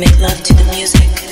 Make love to the music.